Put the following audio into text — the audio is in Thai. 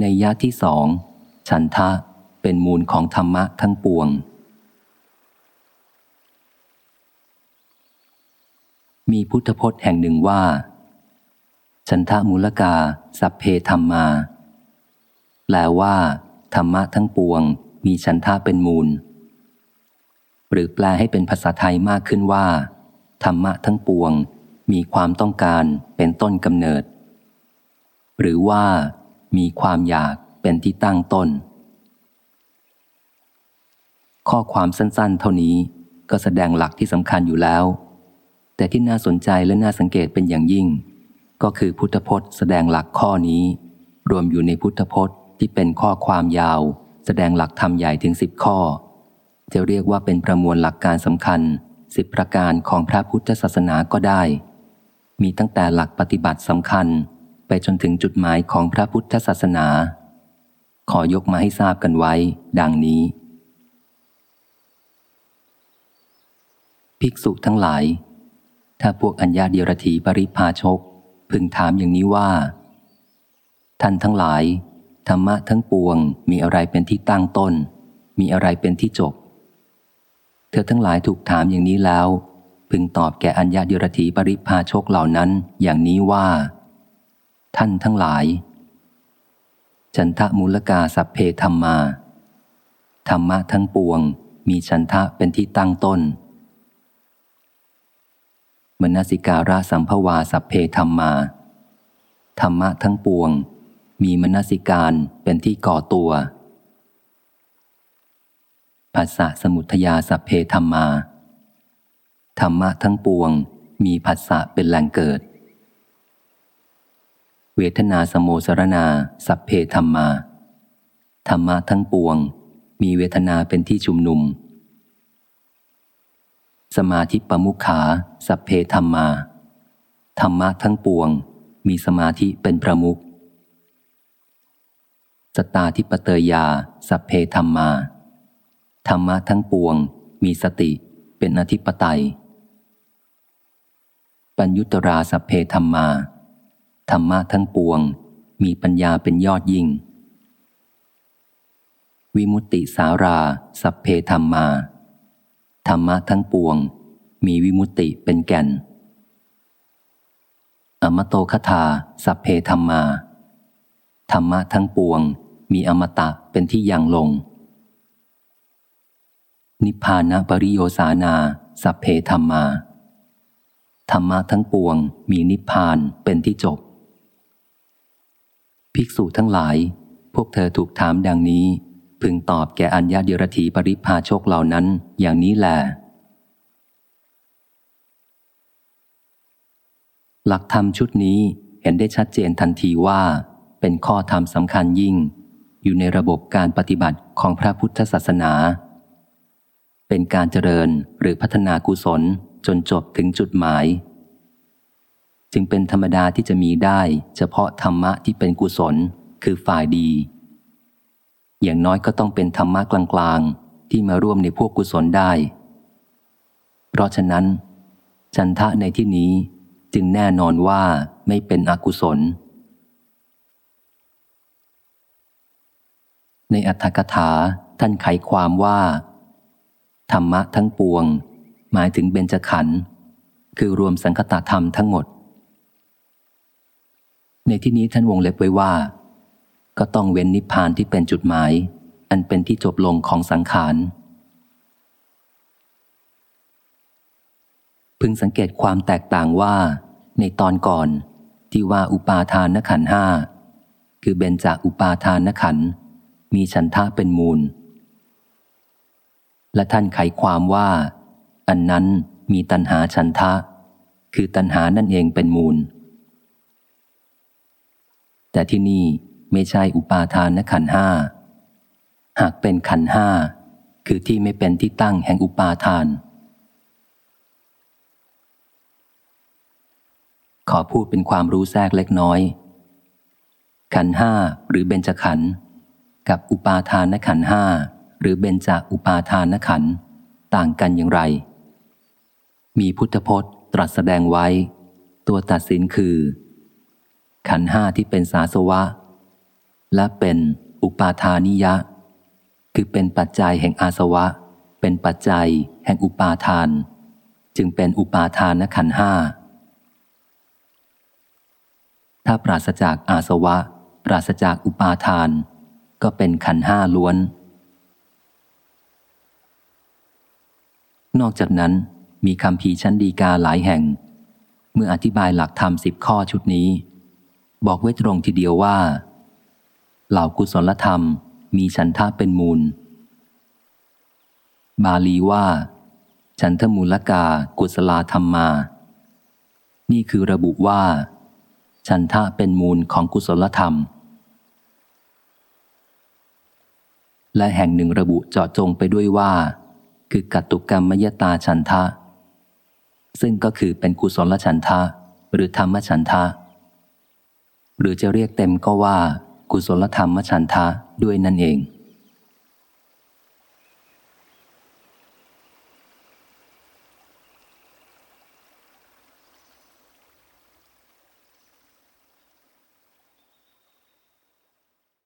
ในยะที่สองฉันทะเป็นมูลของธรรมะทั้งปวง มีพุทธพจน์แห่งหนึ่งว่า ฉันทะมูลกา สัพเพธรรมา แปลว่า ธรรมะทั้งปวง มีฉันทะเป็นมูล หรือแปลให้เป็นภาษาไทยมากขึ้นว่า ธรรมะทั้งปวง มีความต้องการเป็นต้นกำเนิด หรือว่า มีความอยากเป็นที่ตั้งต้น ข้อความสั้นๆ เท่านี้ก็แสดงหลักที่สำคัญอยู่แล้ว แต่ที่น่าสนใจและน่าสังเกตเป็นอย่างยิ่ง ก็คือพุทธพจน์แสดงหลักข้อนี้ รวมอยู่ในพุทธพจน์ที่เป็นข้อความยาว แสดงหลักธรรมใหญ่ถึงสิบข้อ จะเรียกว่าเป็นประมวลหลักการสำคัญสิบประการของพระพุทธศาสนาก็ได้ มีตั้งแต่หลักปฏิบัติสำคัญ ไปจนถึงจุดหมายของพระพุทธศาสนา ขอยกมาให้ทราบกันไว้ ดังนี้ ภิกษุทั้งหลาย ถ้าพวกอัญญาเดียรถีปริพาชก พึงถามอย่างนี้ว่า ท่านทั้งหลาย ธรรมะทั้งปวง มีอะไรเป็นที่ตั้งต้น มีอะไรเป็นที่จบ เธอทั้งหลายถูกถามอย่างนี้แล้ว พึงตอบแก่อัญญาเดียรถีปริพาชกเหล่านั้น อย่างนี้ว่า ท่านทั้งหลาย ฉันทะมูลกาสัพเพธรรมา ธรรมะทั้งปวงมีฉันทะเป็นที่ตั้งต้น มนสิการะสัมภวาสัพเพธรรมา ธรรมะทั้งปวง มีมนสิการเป็นที่ก่อตัวภาษาสมุทยาสัพเพธรรมา ธรรมะทั้งปวงมีภาษาเป็นแหล่งเกิด เวทนาสโมสรณาสัพเพธรรมา ธรรมะทั้งปวง มีเวทนาเป็นที่ชุมนุม สมาธิปมุขาสัพเพธรรมา ธรรมะทั้งปวง มีสมาธิเป็นประมุขสตาทิปเตยยาสัพเพธรรมา ธรรมะทั้งปวง มีสติเป็นอธิปไตย ปัญยุตราสัพเพธรรมา ธรรมะทั้งปวง มีปัญญาเป็นยอดยิ่ง วิมุตติสารา สัพเพธรรมา ธรรมะทั้งปวง มีวิมุตติเป็นแก่น อมโตคถาสัพเพธรรมา ธรรมะทั้งปวง มีอมตะเป็นที่ยังลง นิพพานะปริโยสานา สัพเพธรรมาธรรมะทั้งปวงมีนิพพานเป็นที่จบ ภิกษุทั้งหลาย พวกเธอถูกถามดังนี้ พึงตอบแก่อัญญาเดียรถีปริพาโชคเหล่านั้นอย่างนี้แหละหลักธรรมชุดนี้เห็นได้ชัดเจนทันทีว่า เป็นข้อธรรมสำคัญยิ่ง อยู่ในระบบการปฏิบัติของพระพุทธศาสนา เป็นการเจริญหรือพัฒนากุศลจนจบถึงจุดหมาย จึงเป็นธรรมดาที่จะมีได้ เฉพาะธรรมะที่เป็นกุศล คือฝ่ายดี อย่างน้อยก็ต้องเป็นธรรมะกลางๆ ที่มาร่วมในพวกกุศลได้ เพราะฉะนั้นจันทะในที่นี้จึงแน่นอนว่าไม่เป็นอกุศล ในอัธกถาท่านไขความว่า ธรรมะทั้งปวง หมายถึงเบญจขันธ์คือรวมสังคตธรรมทั้งหมด ในที่นี้ท่านวงเล็บไว้ว่า ก็ต้องเว้นนิพพานที่เป็นจุดหมาย อันเป็นที่จบลงของสังขาร พึงสังเกตความแตกต่างว่า ในตอนก่อนที่ว่าอุปาทานขันห้าคือเบญจอุปาทานขัน มีฉันทะเป็นมูล และท่านไขความว่า อันนั้นมีตัณหาฉันทะ คือตัณหานั่นเองเป็นมูล แต่ที่นี่ไม่ใช่อุปาทานขันห้า หากเป็นขันห้า คือที่ไม่เป็นที่ตั้งแห่งอุปาทาน ขอพูดเป็นความรู้แทรกเล็กน้อย ขันห้าหรือเบญจขัน กับอุปาทานขันห้าหรือเบญจอุปาทานขัน ต่างกันอย่างไร มีพุทธพจน์ตรัสแสดงไว้ ตัวตัดสินคือ ขันห้าที่เป็นสาสวะ และเป็นอุปาทานิยะ คือเป็นปัจจัยแห่งอาสวะ เป็นปัจจัยแห่งอุปาทาน จึงเป็นอุปาทานขันห้าถ้าปราศจากอาสวะ ปราศจากอุปาทาน ก็เป็นขันห้าล้วน นอกจากนั้นมีคำพีชั้นดีกาหลายแห่ง เมื่ออธิบายหลักธรรมสิบข้อชุดนี้ บอกไว้ตรงทีเดียวว่า เหล่ากุศลธรรมมีฉันทะเป็นมูล บาลีว่า ฉันทมูลกากุศลธรรมมา นี่คือระบุว่า ฉันทะเป็นมูลของกุศลธรรม และแห่งหนึ่งระบุเจาะจงไปด้วยว่า คือกัตตุกรรมมยตาฉันทะ ซึ่งก็คือเป็นกุศลฉันทะหรือธรรมฉันทะ หรือจะเรียกเต็มก็ว่า กุศลธรรมฉันทะด้วยนั่นเอง